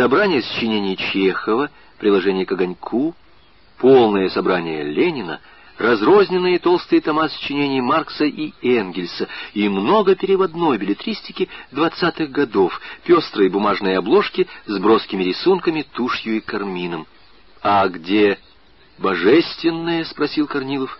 собрание сочинений Чехова, приложение к огоньку, полное собрание Ленина, разрозненные толстые тома сочинений Маркса и Энгельса и много переводной билетристики двадцатых годов, пестрые бумажные обложки с броскими рисунками, тушью и кармином. «А где божественное?» — спросил Корнилов.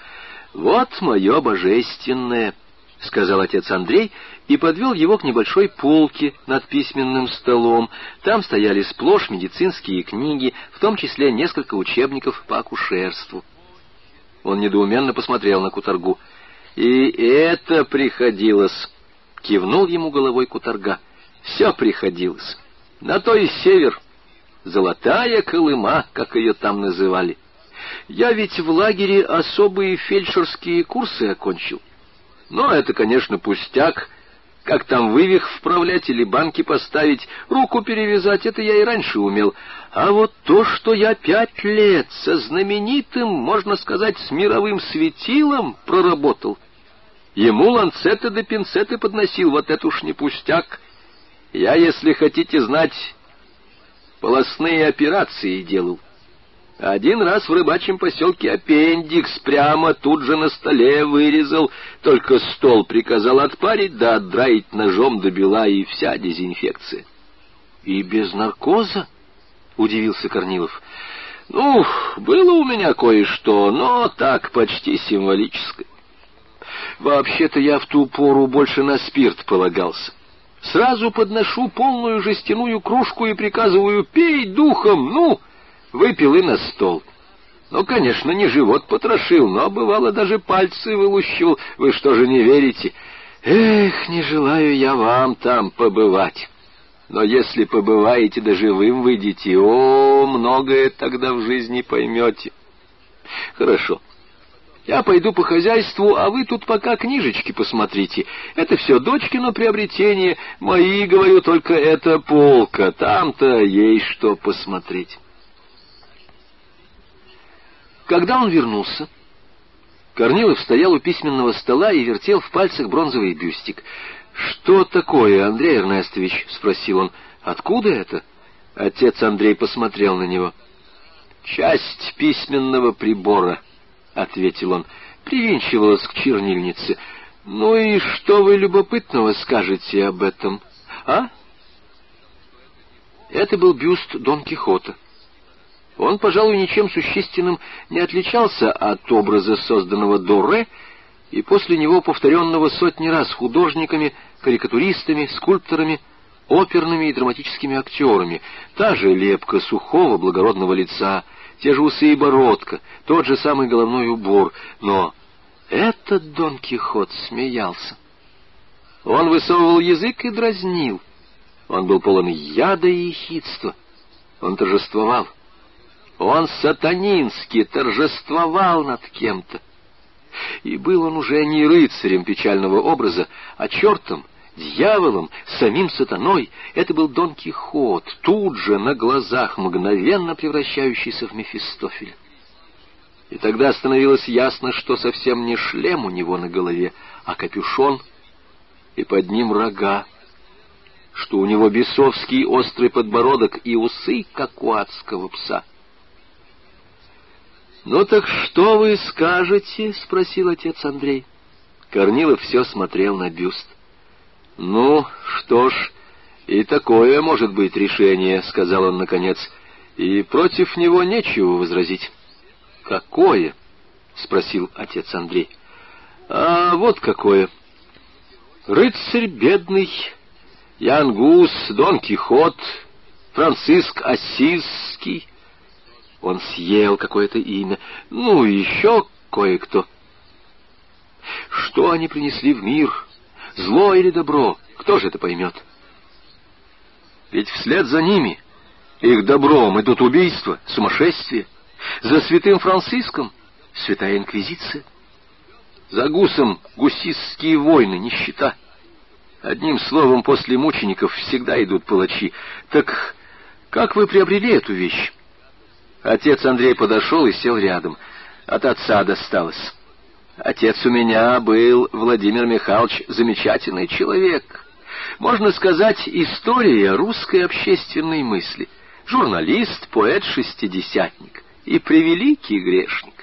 «Вот мое божественное», — сказал отец Андрей и подвел его к небольшой полке над письменным столом. Там стояли сплошь медицинские книги, в том числе несколько учебников по акушерству. Он недоуменно посмотрел на Куторгу. «И это приходилось!» — кивнул ему головой Куторга. «Все приходилось. На то и север. Золотая Колыма, как ее там называли. Я ведь в лагере особые фельдшерские курсы окончил. Но это, конечно, пустяк. Как там вывих вправлять или банки поставить, руку перевязать, это я и раньше умел. А вот то, что я пять лет со знаменитым, можно сказать, с мировым светилом проработал, ему ланцеты да пинцеты подносил, вот это уж не пустяк. Я, если хотите знать, полостные операции делал. Один раз в рыбачьем поселке аппендикс прямо тут же на столе вырезал, только стол приказал отпарить да отдраить ножом до бела и вся дезинфекция. — И без наркоза? — удивился Корнилов. — Ну, было у меня кое-что, но так почти символическое. Вообще-то я в ту пору больше на спирт полагался. Сразу подношу полную жестяную кружку и приказываю «пей духом, ну!» Выпил и на стол. Ну, конечно, не живот потрошил, но, бывало, даже пальцы вылущил. Вы что же не верите? Эх, не желаю я вам там побывать. Но если побываете, да живым выйдете, о, многое тогда в жизни поймете. Хорошо. Я пойду по хозяйству, а вы тут пока книжечки посмотрите. Это все дочкино приобретение. Мои, говорю, только это полка. Там-то есть что посмотреть. Когда он вернулся, Корнилов стоял у письменного стола и вертел в пальцах бронзовый бюстик. «Что такое, Андрей Эрнестович?» — спросил он. «Откуда это?» Отец Андрей посмотрел на него. «Часть письменного прибора», — ответил он, — привинчивалась к чернильнице. «Ну и что вы любопытного скажете об этом, а?» Это был бюст Дон Кихота. Он, пожалуй, ничем существенным не отличался от образа, созданного Доре, и после него повторенного сотни раз художниками, карикатуристами, скульпторами, оперными и драматическими актерами, та же лепка сухого благородного лица, те же усы и бородка, тот же самый головной убор, но этот Дон Кихот смеялся. Он высовывал язык и дразнил. Он был полон яда и ехидства. Он торжествовал. Он сатанински торжествовал над кем-то. И был он уже не рыцарем печального образа, а чертом, дьяволом, самим сатаной. Это был Дон Кихот, тут же на глазах мгновенно превращающийся в Мефистофеля. И тогда становилось ясно, что совсем не шлем у него на голове, а капюшон, и под ним рога, что у него бесовский острый подбородок и усы, как у адского пса. «Ну так что вы скажете?» — спросил отец Андрей. Корнилов все смотрел на бюст. «Ну, что ж, и такое может быть решение», — сказал он наконец, — «и против него нечего возразить». «Какое?» — спросил отец Андрей. «А вот какое. Рыцарь бедный, Ян Гус, Дон Кихот, Франциск Ассизский, он съел какое-то имя. Ну, еще кое-кто. Что они принесли в мир? Зло или добро? Кто же это поймет? Ведь вслед за ними, их добром, идут убийства, сумасшествие. За святым Франциском святая инквизиция. За гусом гусистские войны, нищета. Одним словом, после мучеников всегда идут палачи. Так как вы приобрели эту вещь? Отец Андрей подошел и сел рядом. От отца досталось. Отец у меня был, Владимир Михайлович, замечательный человек. Можно сказать, история русской общественной мысли. журналист, поэт-шестидесятник и превеликий грешник.